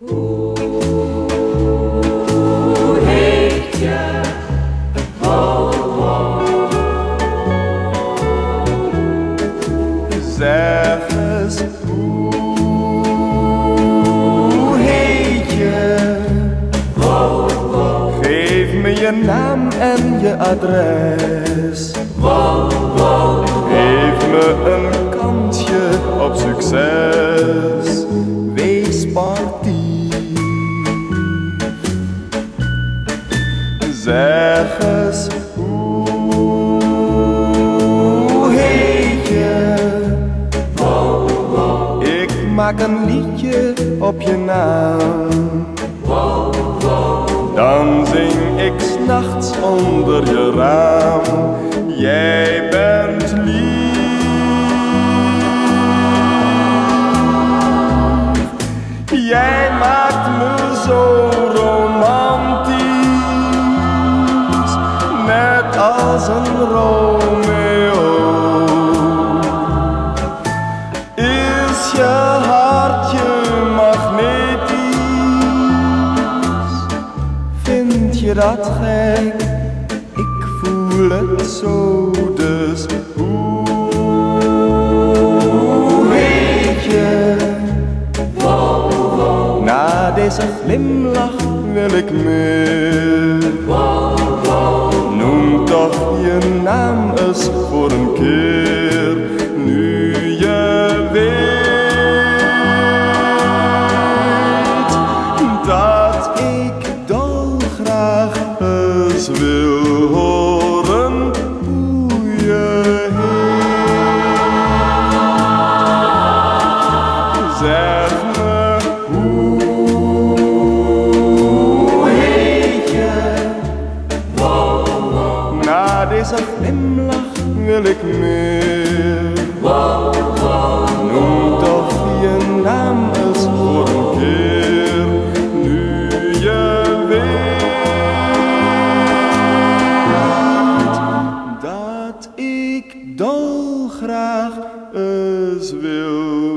Zeg eens, hoe heet je? Geef me je naam en je adres. Geef me een kansje op succes. Zeg eens, hoe heet je? Ik maak een liedje op je naam. Dan zing ik s'nachts onder je raam. Jij bent lief. Jij maakt me zo een Romeo. Is je hartje magnetisch? Vind je dat gek? Ik voel het zo, dus hoe weet je? Na deze glimlach wil ik meer. Naam eens voor een keer, nu je weet dat ik dolgraag eens wil horen hoe je heet. Zeg ik meer. Noem toch je naam eens voor een keer, nu je weet dat ik dolgraag eens wil